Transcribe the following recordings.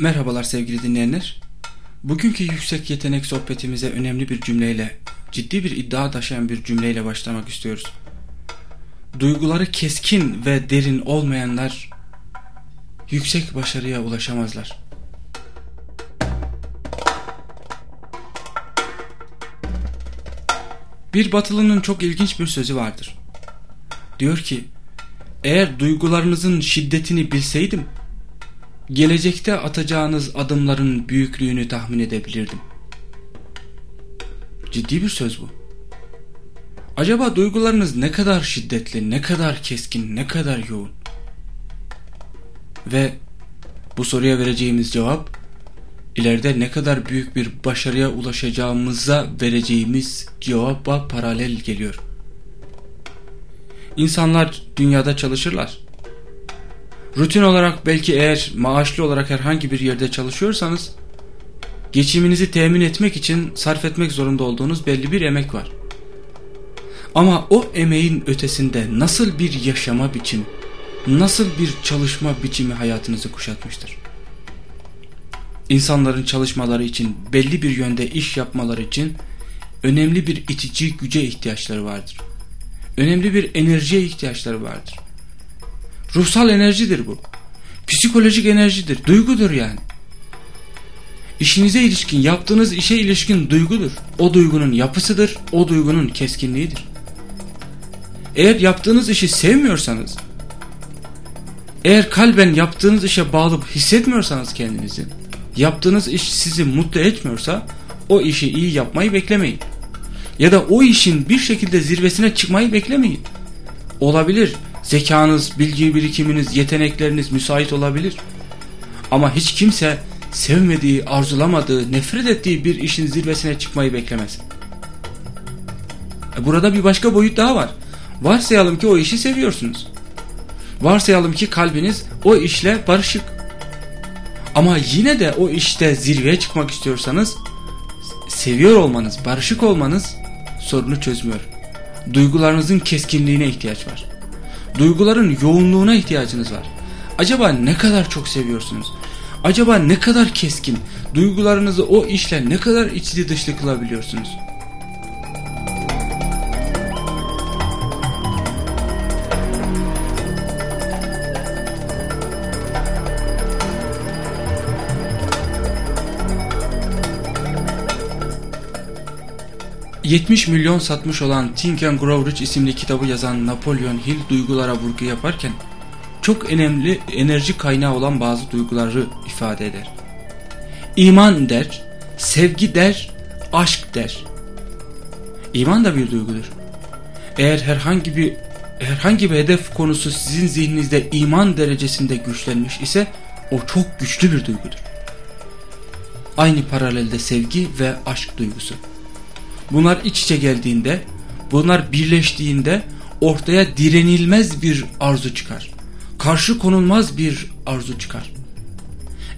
Merhabalar sevgili dinleyenler. Bugünkü yüksek yetenek sohbetimize önemli bir cümleyle, ciddi bir iddia taşıyan bir cümleyle başlamak istiyoruz. Duyguları keskin ve derin olmayanlar yüksek başarıya ulaşamazlar. Bir batılının çok ilginç bir sözü vardır. Diyor ki, eğer duygularınızın şiddetini bilseydim, gelecekte atacağınız adımların büyüklüğünü tahmin edebilirdim. Ciddi bir söz bu. Acaba duygularınız ne kadar şiddetli, ne kadar keskin, ne kadar yoğun? Ve bu soruya vereceğimiz cevap ileride ne kadar büyük bir başarıya ulaşacağımıza vereceğimiz cevaba paralel geliyor. İnsanlar dünyada çalışırlar. Rutin olarak belki eğer maaşlı olarak herhangi bir yerde çalışıyorsanız geçiminizi temin etmek için sarf etmek zorunda olduğunuz belli bir emek var. Ama o emeğin ötesinde nasıl bir yaşama biçimi, nasıl bir çalışma biçimi hayatınızı kuşatmıştır? İnsanların çalışmaları için, belli bir yönde iş yapmaları için önemli bir itici güce ihtiyaçları vardır. Önemli bir enerjiye ihtiyaçları vardır. Ruhsal enerjidir bu. Psikolojik enerjidir, duygudur yani. İşinize ilişkin, yaptığınız işe ilişkin duygudur. O duygunun yapısıdır, o duygunun keskinliğidir. Eğer yaptığınız işi sevmiyorsanız, eğer kalben yaptığınız işe bağlı hissetmiyorsanız kendinizi, yaptığınız iş sizi mutlu etmiyorsa, o işi iyi yapmayı beklemeyin. Ya da o işin bir şekilde zirvesine çıkmayı beklemeyin. Olabilir, zekanız, bilgi birikiminiz, yetenekleriniz müsait olabilir. Ama hiç kimse sevmediği, arzulamadığı, nefret ettiği bir işin zirvesine çıkmayı beklemez. E, burada bir başka boyut daha var. Varsayalım ki o işi seviyorsunuz. Varsayalım ki kalbiniz o işle barışık. Ama yine de o işte zirveye çıkmak istiyorsanız seviyor olmanız, barışık olmanız sorunu çözmüyor. Duygularınızın keskinliğine ihtiyaç var. Duyguların yoğunluğuna ihtiyacınız var. Acaba ne kadar çok seviyorsunuz? Acaba ne kadar keskin? Duygularınızı o işle ne kadar içli dışlı kılabiliyorsunuz? 70 milyon satmış olan Think and Grow Rich isimli kitabı yazan Napoleon Hill duygulara vurgu yaparken çok önemli enerji kaynağı olan bazı duyguları ifade eder. İman der, sevgi der, aşk der. İman da bir duygudur. Eğer herhangi bir herhangi bir hedef konusu sizin zihninizde iman derecesinde güçlenmiş ise o çok güçlü bir duygudur. Aynı paralelde sevgi ve aşk duygusu. Bunlar iç içe geldiğinde, bunlar birleştiğinde ortaya direnilmez bir arzu çıkar. Karşı konulmaz bir arzu çıkar.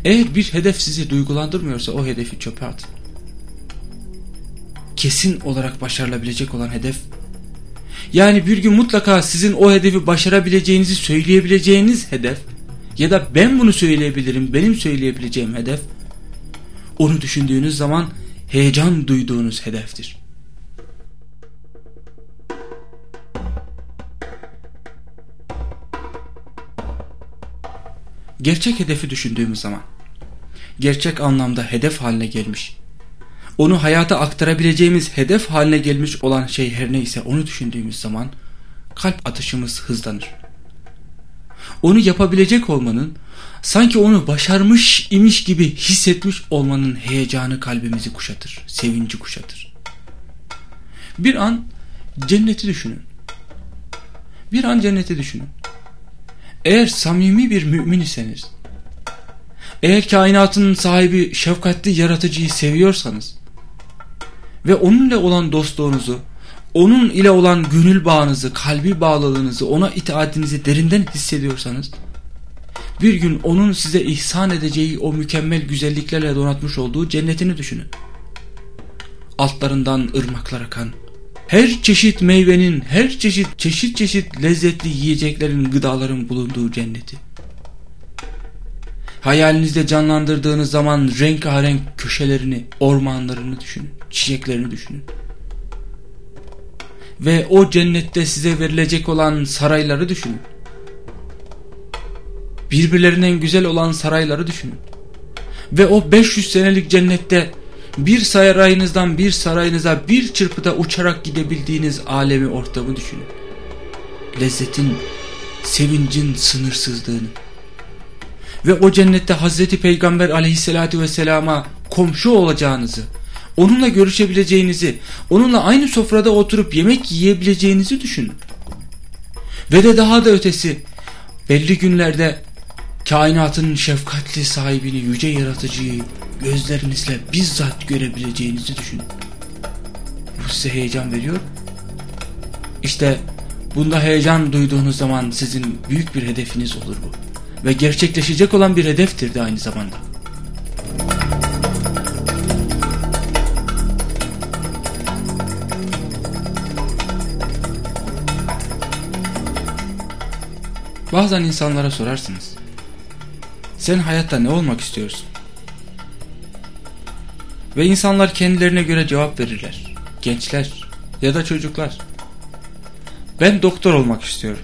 Eğer bir hedef sizi duygulandırmıyorsa o hedefi çöpe atın. Kesin olarak başarılabilecek olan hedef yani bir gün mutlaka sizin o hedefi başarabileceğinizi söyleyebileceğiniz hedef ya da ben bunu söyleyebilirim benim söyleyebileceğim hedef onu düşündüğünüz zaman heyecan duyduğunuz hedeftir. Gerçek hedefi düşündüğümüz zaman, gerçek anlamda hedef haline gelmiş, onu hayata aktarabileceğimiz hedef haline gelmiş olan şey her neyse onu düşündüğümüz zaman kalp atışımız hızlanır. Onu yapabilecek olmanın, sanki onu başarmış imiş gibi hissetmiş olmanın heyecanı kalbimizi kuşatır, sevinci kuşatır. Bir an cenneti düşünün. Bir an cenneti düşünün. Eğer samimi bir mümin iseniz, eğer kainatın sahibi şefkatli yaratıcıyı seviyorsanız ve onunla olan dostluğunuzu, onun ile olan gönül bağınızı, kalbi bağlılığınızı, ona itaatinizi derinden hissediyorsanız, bir gün onun size ihsan edeceği o mükemmel güzelliklerle donatmış olduğu cennetini düşünün. Altlarından ırmaklar akan, her çeşit meyvenin, her çeşit çeşit çeşit lezzetli yiyeceklerin, gıdaların bulunduğu cenneti. Hayalinizde canlandırdığınız zaman rengarenk köşelerini, ormanlarını düşünün, çiçeklerini düşünün. Ve o cennette size verilecek olan sarayları düşünün. Birbirlerinden güzel olan sarayları düşünün. Ve o 500 senelik cennette bir sarayınızdan bir sarayınıza bir çırpıda uçarak gidebildiğiniz alemi ortamı düşünün. Lezzetin, sevincin sınırsızlığını. Ve o cennette Hazreti Peygamber aleyhissalatü vesselama komşu olacağınızı, onunla görüşebileceğinizi, onunla aynı sofrada oturup yemek yiyebileceğinizi düşünün. Ve de daha da ötesi, belli günlerde kainatın şefkatli sahibini, yüce yaratıcıyı gözlerinizle bizzat görebileceğinizi düşünün. Bu size heyecan veriyor. İşte bunda heyecan duyduğunuz zaman sizin büyük bir hedefiniz olur bu. Ve gerçekleşecek olan bir hedeftir de aynı zamanda. Bazen insanlara sorarsınız. Sen hayatta ne olmak istiyorsun? Ve insanlar kendilerine göre cevap verirler. Gençler ya da çocuklar. Ben doktor olmak istiyorum.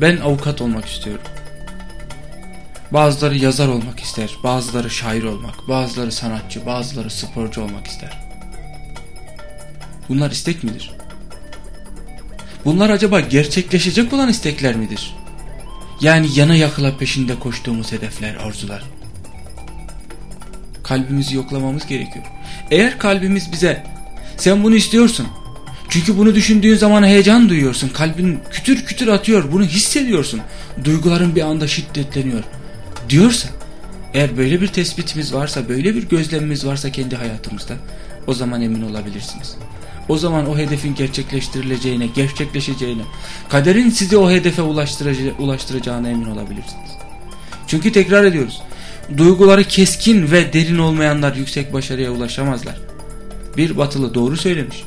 Ben avukat olmak istiyorum. Bazıları yazar olmak ister, bazıları şair olmak, bazıları sanatçı, bazıları sporcu olmak ister. Bunlar istek midir? Bunlar acaba gerçekleşecek olan istekler midir? Yani yana yakıla peşinde koştuğumuz hedefler, arzular. Kalbimizi yoklamamız gerekiyor. Eğer kalbimiz bize sen bunu istiyorsun. Çünkü bunu düşündüğün zaman heyecan duyuyorsun. Kalbin kütür kütür atıyor. Bunu hissediyorsun. Duyguların bir anda şiddetleniyor. Diyorsa eğer böyle bir tespitimiz varsa, böyle bir gözlemimiz varsa kendi hayatımızda o zaman emin olabilirsiniz. O zaman o hedefin gerçekleştirileceğine, gerçekleşeceğine, kaderin sizi o hedefe ulaştıracağına emin olabilirsiniz. Çünkü tekrar ediyoruz. Duyguları keskin ve derin olmayanlar yüksek başarıya ulaşamazlar. Bir batılı doğru söylemiş.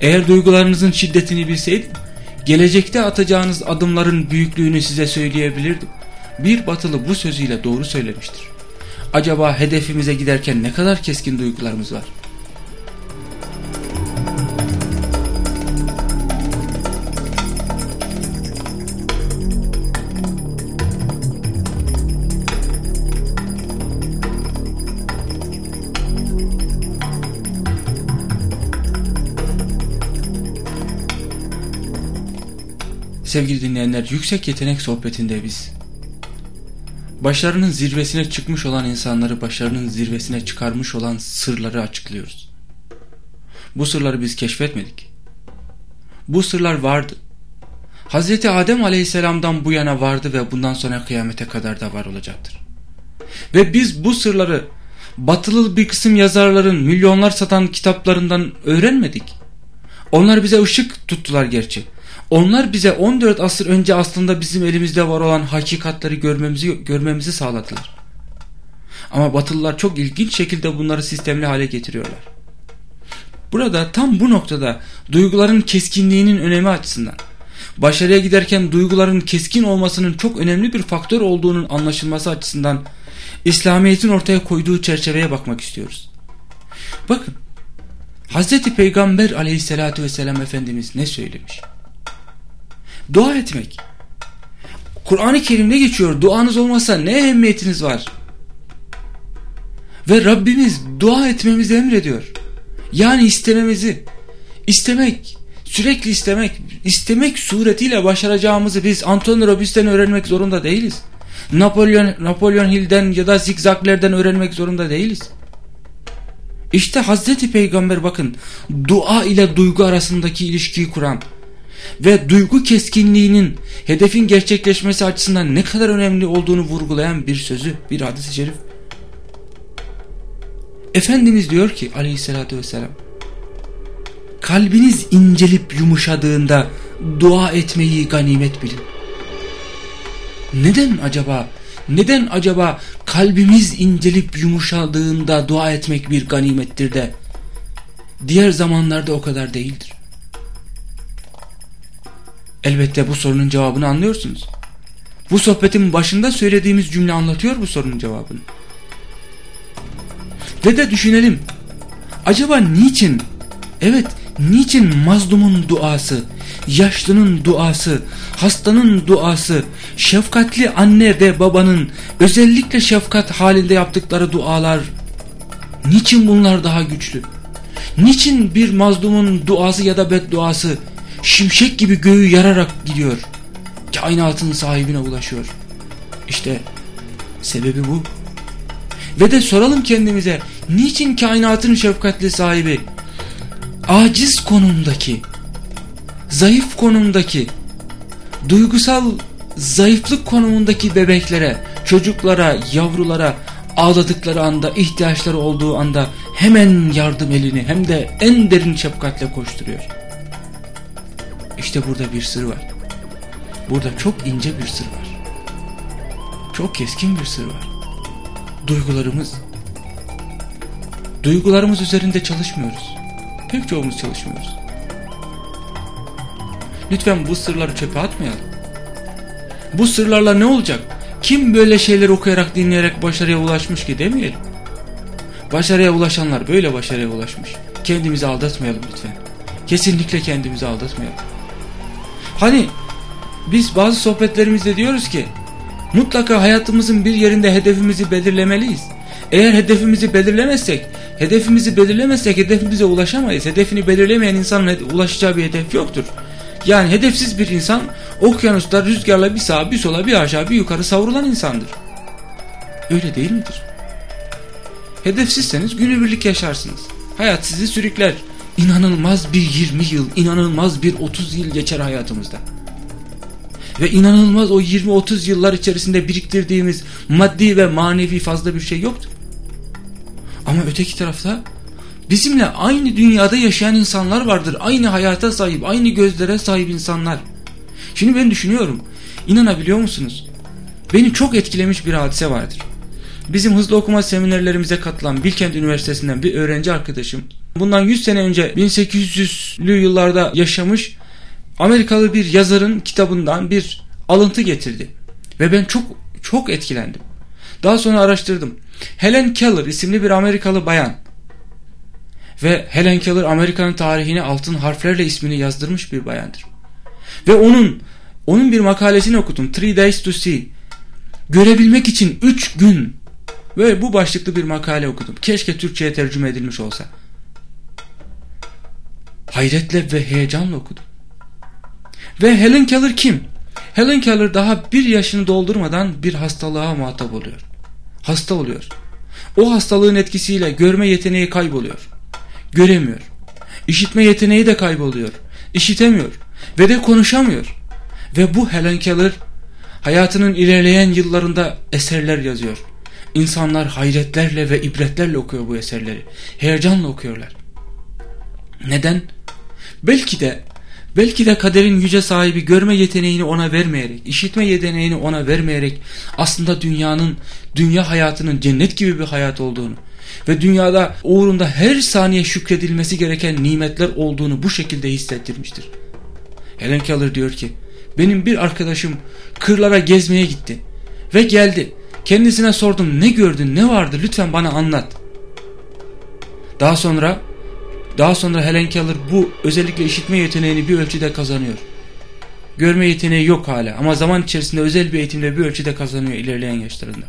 Eğer duygularınızın şiddetini bilseydim, gelecekte atacağınız adımların büyüklüğünü size söyleyebilirdim. Bir batılı bu sözüyle doğru söylemiştir. Acaba hedefimize giderken ne kadar keskin duygularımız var? Sevgili dinleyenler yüksek yetenek sohbetinde biz başarının zirvesine çıkmış olan insanları başarının zirvesine çıkarmış olan sırları açıklıyoruz. Bu sırları biz keşfetmedik. Bu sırlar vardı. Hazreti Adem aleyhisselamdan bu yana vardı ve bundan sonra kıyamete kadar da var olacaktır. Ve biz bu sırları batılı bir kısım yazarların milyonlar satan kitaplarından öğrenmedik. Onlar bize ışık tuttular gerçi. Onlar bize 14 asır önce aslında bizim elimizde var olan hakikatleri görmemizi görmemizi sağladılar. Ama Batılılar çok ilginç şekilde bunları sistemli hale getiriyorlar. Burada tam bu noktada duyguların keskinliğinin önemi açısından başarıya giderken duyguların keskin olmasının çok önemli bir faktör olduğunun anlaşılması açısından İslamiyet'in ortaya koyduğu çerçeveye bakmak istiyoruz. Bakın Hz. Peygamber aleyhissalatü vesselam Efendimiz ne söylemiş? Dua etmek. Kur'an-ı Kerim'de geçiyor. Duanız olmasa ne ehemmiyetiniz var? Ve Rabbimiz dua etmemizi emrediyor. Yani istememizi. istemek, sürekli istemek, istemek suretiyle başaracağımızı biz Antonio Robis'ten öğrenmek zorunda değiliz. Napolyon, Napolyon Hill'den ya da zikzaklerden öğrenmek zorunda değiliz. İşte Hazreti Peygamber bakın dua ile duygu arasındaki ilişkiyi kuran ve duygu keskinliğinin hedefin gerçekleşmesi açısından ne kadar önemli olduğunu vurgulayan bir sözü, bir hadis-i şerif. Efendimiz diyor ki aleyhissalatü vesselam kalbiniz incelip yumuşadığında dua etmeyi ganimet bilin. Neden acaba? Neden acaba kalbimiz incelip yumuşadığında dua etmek bir ganimettir de diğer zamanlarda o kadar değildir? Elbette bu sorunun cevabını anlıyorsunuz. Bu sohbetin başında söylediğimiz cümle anlatıyor bu sorunun cevabını. Ve de düşünelim. Acaba niçin? Evet, niçin mazlumun duası, yaşlının duası, hastanın duası, şefkatli anne ve babanın özellikle şefkat halinde yaptıkları dualar niçin bunlar daha güçlü? Niçin bir mazlumun duası ya da bedduası şimşek gibi göğü yararak gidiyor? Kainatın sahibine ulaşıyor. İşte sebebi bu. Ve de soralım kendimize niçin kainatın şefkatli sahibi aciz konumdaki zayıf konumdaki duygusal zayıflık konumundaki bebeklere, çocuklara, yavrulara ağladıkları anda, ihtiyaçları olduğu anda hemen yardım elini hem de en derin şefkatle koşturuyor. İşte burada bir sır var. Burada çok ince bir sır var. Çok keskin bir sır var. Duygularımız. Duygularımız üzerinde çalışmıyoruz. Pek çoğumuz çalışmıyoruz. Lütfen bu sırları çöpe atmayalım. Bu sırlarla ne olacak? Kim böyle şeyler okuyarak dinleyerek başarıya ulaşmış ki demeyelim. Başarıya ulaşanlar böyle başarıya ulaşmış. Kendimizi aldatmayalım lütfen. Kesinlikle kendimizi aldatmayalım. Hani biz bazı sohbetlerimizde diyoruz ki mutlaka hayatımızın bir yerinde hedefimizi belirlemeliyiz. Eğer hedefimizi belirlemezsek, hedefimizi belirlemezsek hedefimize ulaşamayız. Hedefini belirlemeyen insanın ulaşacağı bir hedef yoktur. Yani hedefsiz bir insan okyanusta rüzgarla bir sağa bir sola bir aşağı bir yukarı savrulan insandır. Öyle değil midir? Hedefsizseniz günübirlik yaşarsınız. Hayat sizi sürükler. İnanılmaz bir 20 yıl, inanılmaz bir 30 yıl geçer hayatımızda. Ve inanılmaz o 20-30 yıllar içerisinde biriktirdiğimiz maddi ve manevi fazla bir şey yoktu. Ama öteki tarafta bizimle aynı dünyada yaşayan insanlar vardır. Aynı hayata sahip, aynı gözlere sahip insanlar. Şimdi ben düşünüyorum. İnanabiliyor musunuz? Beni çok etkilemiş bir hadise vardır. Bizim hızlı okuma seminerlerimize katılan Bilkent Üniversitesi'nden bir öğrenci arkadaşım bundan 100 sene önce 1800'lü yıllarda yaşamış Amerikalı bir yazarın kitabından bir alıntı getirdi. Ve ben çok çok etkilendim. Daha sonra araştırdım. Helen Keller isimli bir Amerikalı bayan. Ve Helen Keller Amerika'nın tarihine altın harflerle ismini yazdırmış bir bayandır. Ve onun onun bir makalesini okudum. Three Days to See. Görebilmek için üç gün. Ve bu başlıklı bir makale okudum. Keşke Türkçe'ye tercüme edilmiş olsa. Hayretle ve heyecanla okudum. Ve Helen Keller kim? Helen Keller daha bir yaşını doldurmadan bir hastalığa muhatap oluyor. Hasta oluyor. O hastalığın etkisiyle görme yeteneği kayboluyor. Göremiyor. İşitme yeteneği de kayboluyor. İşitemiyor. Ve de konuşamıyor. Ve bu Helen Keller hayatının ilerleyen yıllarında eserler yazıyor. İnsanlar hayretlerle ve ibretlerle okuyor bu eserleri. Heyecanla okuyorlar. Neden? Belki de Belki de kaderin yüce sahibi görme yeteneğini ona vermeyerek, işitme yeteneğini ona vermeyerek aslında dünyanın, dünya hayatının cennet gibi bir hayat olduğunu ve dünyada uğrunda her saniye şükredilmesi gereken nimetler olduğunu bu şekilde hissettirmiştir. Helen Keller diyor ki, benim bir arkadaşım kırlara gezmeye gitti ve geldi. Kendisine sordum ne gördün ne vardı lütfen bana anlat. Daha sonra daha sonra Helen Keller bu özellikle işitme yeteneğini bir ölçüde kazanıyor. Görme yeteneği yok hala ama zaman içerisinde özel bir eğitimle bir ölçüde kazanıyor ilerleyen yaşlarında.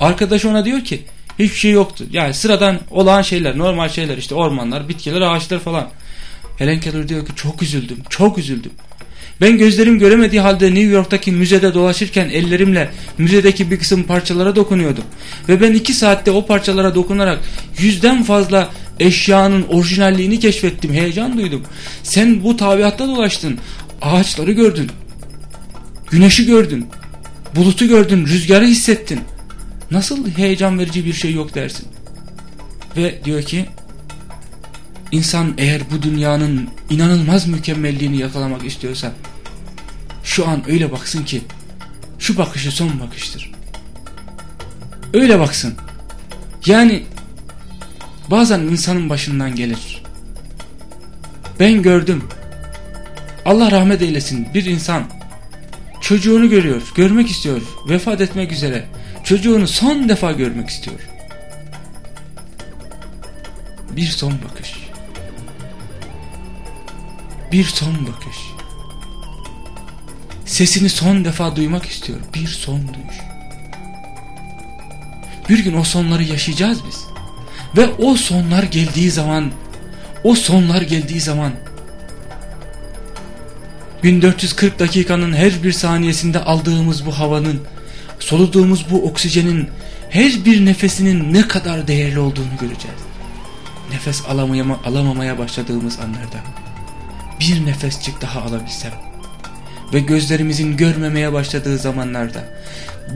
Arkadaş ona diyor ki hiçbir şey yoktu. Yani sıradan olağan şeyler, normal şeyler işte ormanlar, bitkiler, ağaçlar falan. Helen Keller diyor ki çok üzüldüm, çok üzüldüm. Ben gözlerim göremediği halde New York'taki müzede dolaşırken ellerimle müzedeki bir kısım parçalara dokunuyordum. Ve ben iki saatte o parçalara dokunarak yüzden fazla eşyanın orijinalliğini keşfettim. Heyecan duydum. Sen bu tabiatta dolaştın. Ağaçları gördün. Güneşi gördün. Bulutu gördün. Rüzgarı hissettin. Nasıl heyecan verici bir şey yok dersin. Ve diyor ki insan eğer bu dünyanın inanılmaz mükemmelliğini yakalamak istiyorsa şu an öyle baksın ki şu bakışı son bakıştır. Öyle baksın. Yani bazen insanın başından gelir. Ben gördüm. Allah rahmet eylesin bir insan çocuğunu görüyor, görmek istiyor, vefat etmek üzere. Çocuğunu son defa görmek istiyor. Bir son bakış. Bir son bakış. Sesini son defa duymak istiyor. Bir son duyuş. Bir gün o sonları yaşayacağız biz. Ve o sonlar geldiği zaman, o sonlar geldiği zaman 1440 dakikanın her bir saniyesinde aldığımız bu havanın, soluduğumuz bu oksijenin her bir nefesinin ne kadar değerli olduğunu göreceğiz. Nefes alamaya, alamamaya başladığımız anlarda bir nefesçik daha alabilsem ve gözlerimizin görmemeye başladığı zamanlarda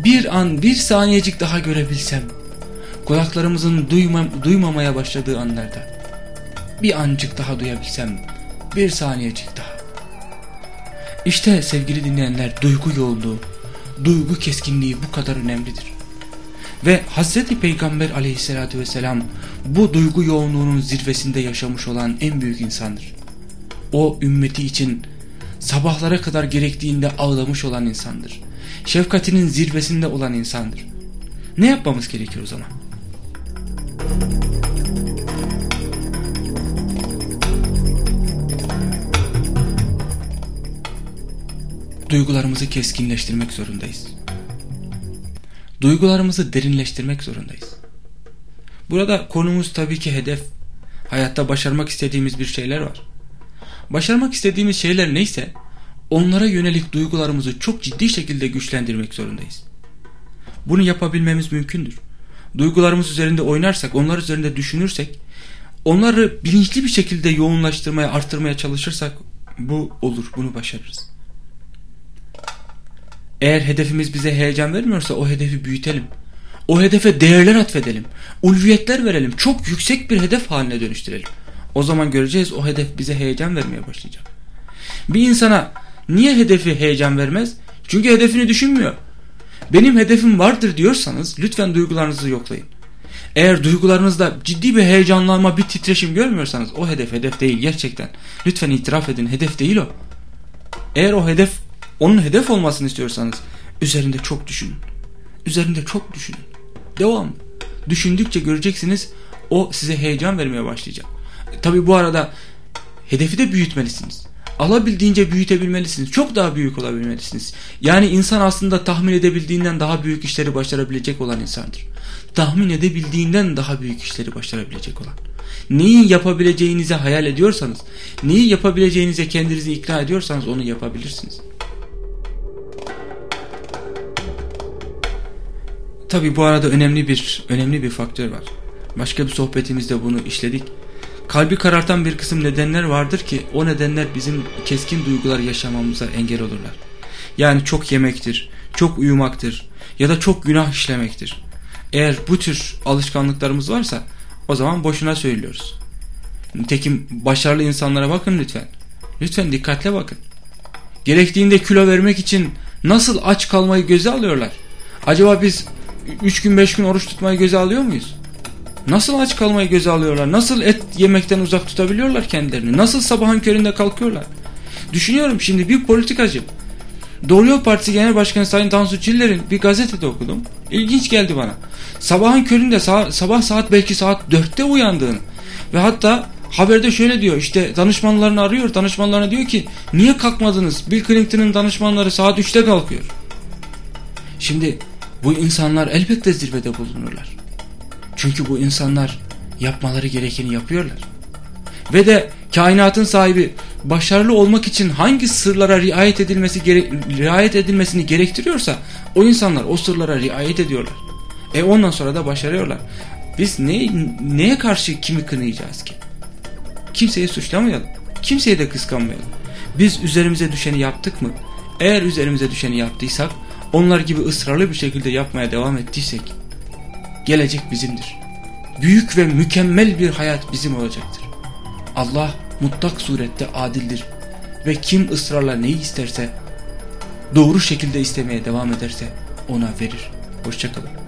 bir an bir saniyecik daha görebilsem kulaklarımızın duyma, duymamaya başladığı anlarda bir ancık daha duyabilsem bir saniyecik daha. İşte sevgili dinleyenler duygu yoğunluğu duygu keskinliği bu kadar önemlidir. Ve Hazreti Peygamber aleyhissalatü vesselam bu duygu yoğunluğunun zirvesinde yaşamış olan en büyük insandır. O ümmeti için sabahlara kadar gerektiğinde ağlamış olan insandır. Şefkatinin zirvesinde olan insandır. Ne yapmamız gerekiyor o zaman? Duygularımızı keskinleştirmek zorundayız. Duygularımızı derinleştirmek zorundayız. Burada konumuz tabii ki hedef. Hayatta başarmak istediğimiz bir şeyler var. Başarmak istediğimiz şeyler neyse onlara yönelik duygularımızı çok ciddi şekilde güçlendirmek zorundayız. Bunu yapabilmemiz mümkündür. Duygularımız üzerinde oynarsak, onlar üzerinde düşünürsek, onları bilinçli bir şekilde yoğunlaştırmaya, arttırmaya çalışırsak bu olur, bunu başarırız. Eğer hedefimiz bize heyecan vermiyorsa o hedefi büyütelim. O hedefe değerler atfedelim. Ulviyetler verelim. Çok yüksek bir hedef haline dönüştürelim. O zaman göreceğiz o hedef bize heyecan vermeye başlayacak. Bir insana niye hedefi heyecan vermez? Çünkü hedefini düşünmüyor. Benim hedefim vardır diyorsanız lütfen duygularınızı yoklayın. Eğer duygularınızda ciddi bir heyecanlanma, bir titreşim görmüyorsanız o hedef hedef değil gerçekten. Lütfen itiraf edin hedef değil o. Eğer o hedef onun hedef olmasını istiyorsanız üzerinde çok düşünün. Üzerinde çok düşünün. Devam. Düşündükçe göreceksiniz o size heyecan vermeye başlayacak. Tabi bu arada hedefi de büyütmelisiniz. Alabildiğince büyütebilmelisiniz. Çok daha büyük olabilmelisiniz. Yani insan aslında tahmin edebildiğinden daha büyük işleri başarabilecek olan insandır. Tahmin edebildiğinden daha büyük işleri başarabilecek olan. Neyi yapabileceğinizi hayal ediyorsanız, neyi yapabileceğinize kendinizi ikna ediyorsanız onu yapabilirsiniz. Tabi bu arada önemli bir önemli bir faktör var. Başka bir sohbetimizde bunu işledik. Kalbi karartan bir kısım nedenler vardır ki o nedenler bizim keskin duygular yaşamamıza engel olurlar. Yani çok yemektir, çok uyumaktır ya da çok günah işlemektir. Eğer bu tür alışkanlıklarımız varsa o zaman boşuna söylüyoruz. Nitekim başarılı insanlara bakın lütfen. Lütfen dikkatle bakın. Gerektiğinde kilo vermek için nasıl aç kalmayı göze alıyorlar? Acaba biz 3 gün 5 gün oruç tutmayı göze alıyor muyuz? Nasıl aç kalmayı göze alıyorlar? Nasıl et yemekten uzak tutabiliyorlar kendilerini? Nasıl sabahın köründe kalkıyorlar? Düşünüyorum şimdi bir politikacı. Doğru Yol Partisi Genel Başkanı Sayın Tansu Çiller'in bir gazetede okudum. İlginç geldi bana. Sabahın köründe sabah saat belki saat 4'te uyandığını ve hatta haberde şöyle diyor işte danışmanlarını arıyor danışmanlarına diyor ki niye kalkmadınız Bill Clinton'ın danışmanları saat 3'te kalkıyor. Şimdi bu insanlar elbette zirvede bulunurlar. Çünkü bu insanlar yapmaları gerekeni yapıyorlar. Ve de kainatın sahibi başarılı olmak için hangi sırlara riayet edilmesi gere riayet edilmesini gerektiriyorsa o insanlar o sırlara riayet ediyorlar. E ondan sonra da başarıyorlar. Biz ne, neye karşı kimi kınayacağız ki? Kimseyi suçlamayalım. Kimseyi de kıskanmayalım. Biz üzerimize düşeni yaptık mı? Eğer üzerimize düşeni yaptıysak, onlar gibi ısrarlı bir şekilde yapmaya devam ettiysek, gelecek bizimdir. Büyük ve mükemmel bir hayat bizim olacaktır. Allah mutlak surette adildir ve kim ısrarla neyi isterse doğru şekilde istemeye devam ederse ona verir. Hoşçakalın.